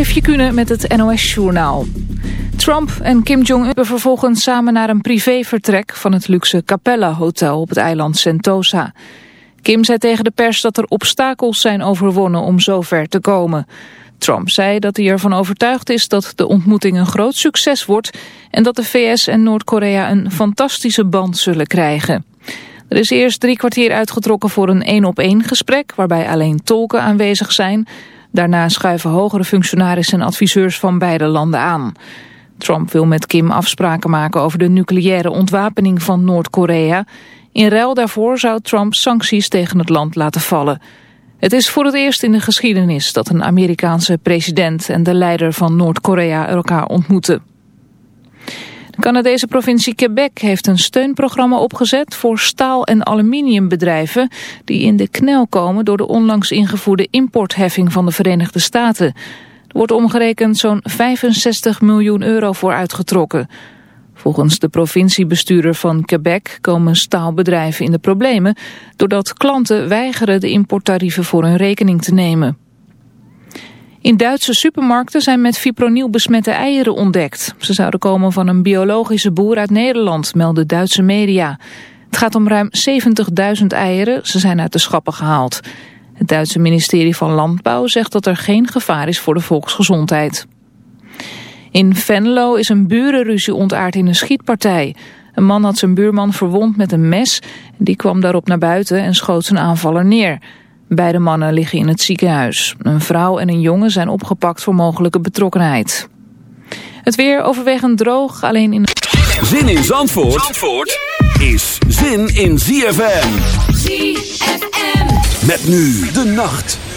Eefje met het NOS-journaal. Trump en Kim Jong-un hebben vervolgens samen naar een privévertrek... van het luxe Capella Hotel op het eiland Sentosa. Kim zei tegen de pers dat er obstakels zijn overwonnen om zover te komen. Trump zei dat hij ervan overtuigd is dat de ontmoeting een groot succes wordt... en dat de VS en Noord-Korea een fantastische band zullen krijgen. Er is eerst drie kwartier uitgetrokken voor een één-op-één gesprek... waarbij alleen tolken aanwezig zijn... Daarna schuiven hogere functionarissen en adviseurs van beide landen aan. Trump wil met Kim afspraken maken over de nucleaire ontwapening van Noord-Korea. In ruil daarvoor zou Trump sancties tegen het land laten vallen. Het is voor het eerst in de geschiedenis dat een Amerikaanse president en de leider van Noord-Korea elkaar ontmoeten. De Canadese provincie Quebec heeft een steunprogramma opgezet voor staal- en aluminiumbedrijven die in de knel komen door de onlangs ingevoerde importheffing van de Verenigde Staten. Er wordt omgerekend zo'n 65 miljoen euro voor uitgetrokken. Volgens de provinciebestuurder van Quebec komen staalbedrijven in de problemen... doordat klanten weigeren de importtarieven voor hun rekening te nemen. In Duitse supermarkten zijn met fipronil besmette eieren ontdekt. Ze zouden komen van een biologische boer uit Nederland, melden Duitse media. Het gaat om ruim 70.000 eieren, ze zijn uit de schappen gehaald. Het Duitse ministerie van Landbouw zegt dat er geen gevaar is voor de volksgezondheid. In Venlo is een burenruzie ontaard in een schietpartij. Een man had zijn buurman verwond met een mes. Die kwam daarop naar buiten en schoot zijn aanvaller neer. Beide mannen liggen in het ziekenhuis. Een vrouw en een jongen zijn opgepakt voor mogelijke betrokkenheid. Het weer overwegend droog, alleen in... Zin in Zandvoort, Zandvoort is zin in ZFM. ZFM. Met nu de nacht.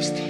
Herbst.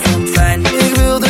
fijn. Ik wil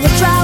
will try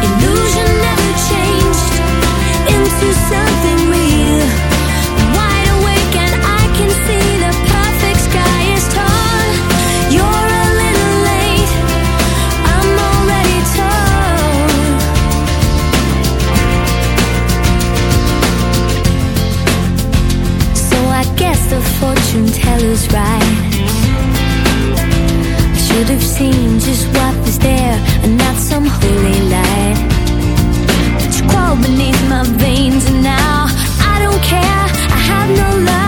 Illusion never changed. Into something teller's right. I should have seen just what was there and not some holy light. But you crawl beneath my veins and now I don't care. I have no luck.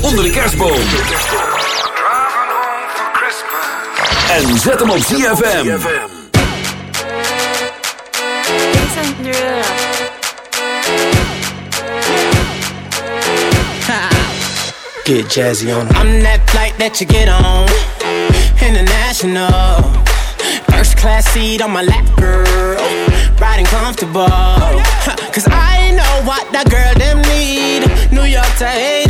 Onder de kerstboom. En zet hem op ZFM. Get jazzy on. I'm that flight that you get on. International. First class seat on my lap, girl. Riding comfortable. Cause I know what that girl them need. New York to Haiti.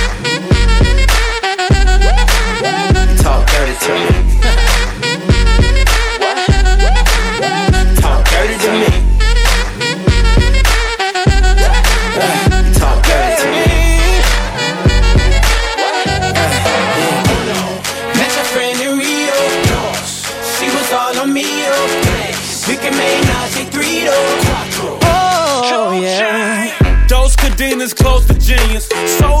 To me. Talk dirty to me. Talk dirty to me. Met friend in Rio. She was all on me. We can make three Oh, yeah. Those cadenas close to genius. Sold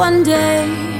one day.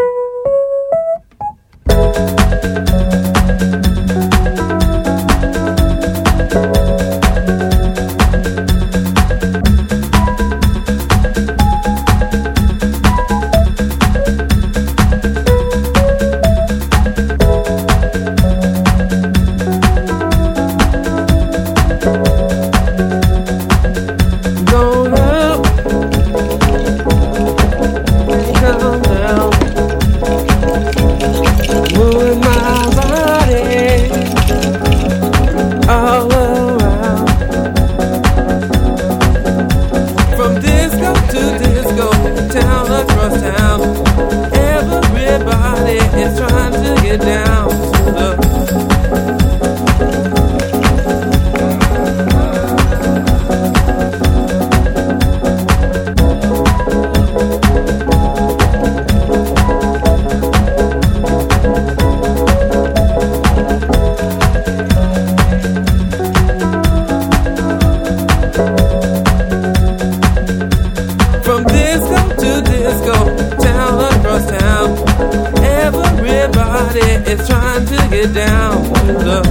down, love.